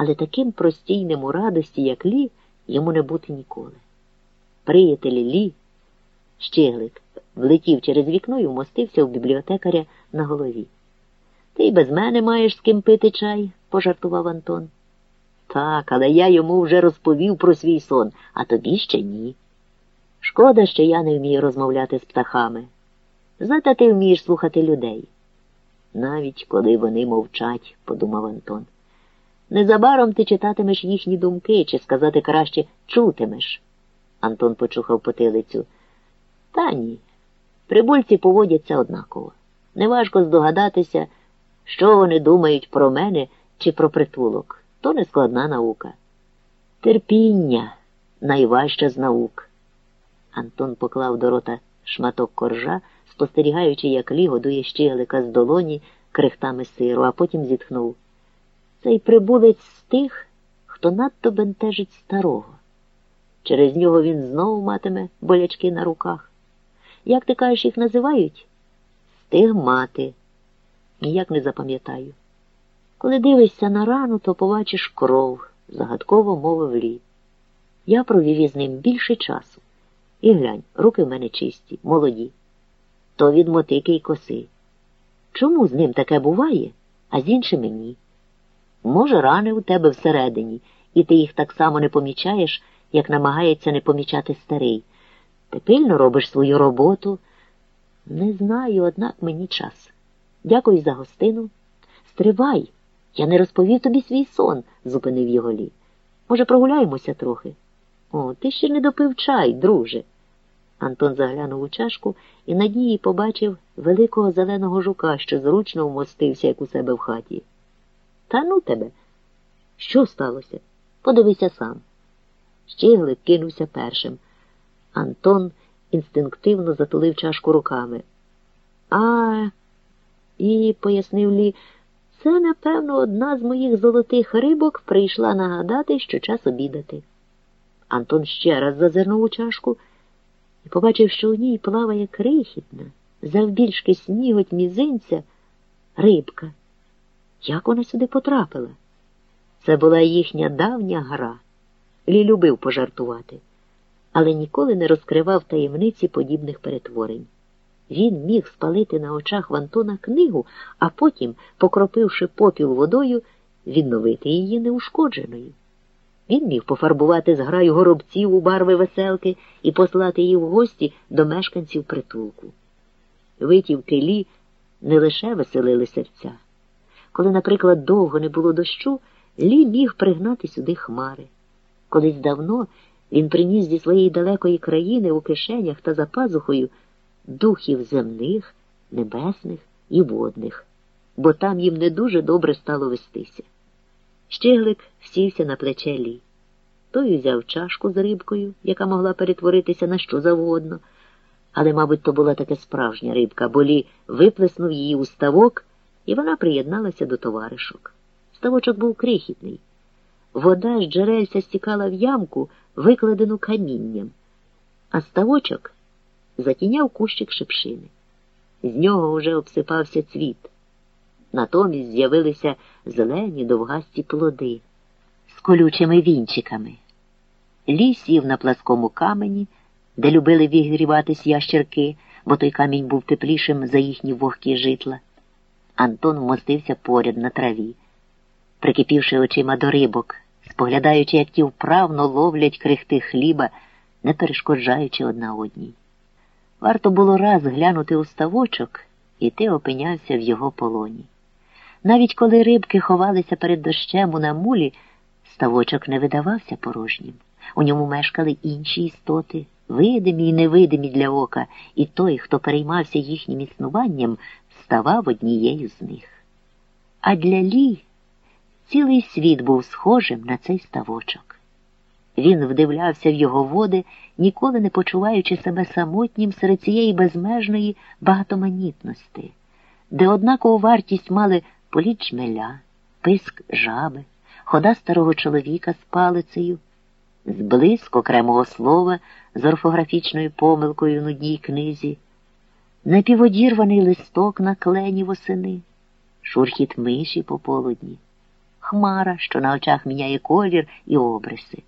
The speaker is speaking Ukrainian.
але таким простійним у радості, як Лі, йому не бути ніколи. Приятелі Лі, щеглик, влетів через вікно і вмостився у бібліотекаря на голові. Ти й без мене маєш з ким пити чай, пожартував Антон. Так, але я йому вже розповів про свій сон, а тобі ще ні. Шкода, що я не вмію розмовляти з птахами. Зате ти вмієш слухати людей. Навіть коли вони мовчать, подумав Антон. Незабаром ти читатимеш їхні думки, чи сказати краще чутимеш. Антон почухав потилицю. Та ні. Прибульці поводяться однаково. Неважко здогадатися, що вони думають про мене чи про притулок. То не складна наука. Терпіння найважча з наук. Антон поклав до рота шматок коржа, спостерігаючи, як Лі годує щеглика з долоні крихтами сиру, а потім зітхнув. Цей прибулець з тих, хто надто бентежить старого. Через нього він знову матиме болячки на руках. Як ти кажеш, їх називають? Стигмати. Ніяк не запам'ятаю. Коли дивишся на рану, то побачиш кров, загадково мовив Лі. Я провів із ним більше часу. І глянь, руки в мене чисті, молоді. То від мотики й коси. Чому з ним таке буває, а з іншими ні? Може, рани у тебе всередині, і ти їх так само не помічаєш, як намагається не помічати старий. Ти пильно робиш свою роботу. Не знаю, однак мені час. Дякую за гостину. Стривай, я не розповів тобі свій сон, зупинив його Лі. Може, прогуляємося трохи? О, ти ще не допив чай, друже. Антон заглянув у чашку і на дні їй побачив великого зеленого жука, що зручно вмостився, як у себе в хаті. Та ну тебе. Що сталося? Подивися сам. Щиглик кинувся першим. Антон інстинктивно затулив чашку руками. А, і, пояснив Лі, це, напевно, одна з моїх золотих рибок прийшла нагадати, що час обідати. Антон ще раз зазирнув у чашку і побачив, що у ній плаває крихітна, завбільшки сніготь мізинця, рибка. Як вона сюди потрапила? Це була їхня давня гра. Лі любив пожартувати, але ніколи не розкривав таємниці подібних перетворень. Він міг спалити на очах в Антона книгу, а потім, покропивши попіл водою, відновити її неушкодженою. Він міг пофарбувати зграю горобців у барви веселки і послати її в гості до мешканців притулку. Витівки лі не лише веселили серця. Коли, наприклад, довго не було дощу, Лі міг пригнати сюди хмари. Колись давно він приніс зі своєї далекої країни у кишенях та за пазухою духів земних, небесних і водних, бо там їм не дуже добре стало вестися. Щеглик сівся на плече Лі. Той взяв чашку з рибкою, яка могла перетворитися на що завгодно, але, мабуть, то була така справжня рибка, бо Лі виплеснув її у ставок, і вона приєдналася до товаришок. Ставочок був крихітний. Вода з джерельця стікала в ямку, викладену камінням, а ставочок затіняв кущик шипшини. З нього уже обсипався цвіт. Натомість з'явилися зелені довгасті плоди з колючими вінчиками. Лі сів на пласкому камені, де любили вігріватись ящерки, бо той камінь був теплішим за їхні вогкі житла. Антон вмостився поряд на траві, прикипівши очима до рибок, споглядаючи, як ті вправно ловлять крихти хліба, не перешкоджаючи одна одній. Варто було раз глянути у ставочок, і ти опинявся в його полоні. Навіть коли рибки ховалися перед дощем у намулі, ставочок не видавався порожнім. У ньому мешкали інші істоти, видимі й невидимі для ока, і той, хто переймався їхнім існуванням, ставав однією з них. А для Лі цілий світ був схожим на цей ставочок. Він вдивлявся в його води, ніколи не почуваючи себе самотнім серед цієї безмежної багатоманітності, де однакову вартість мали політ жмеля, писк жаби, хода старого чоловіка з палицею, зблиск окремого слова з орфографічною помилкою в нудній книзі, напіводірваний листок на клені восени, шурхіт миші пополудні хмара, що на очах міняє колір і обриси.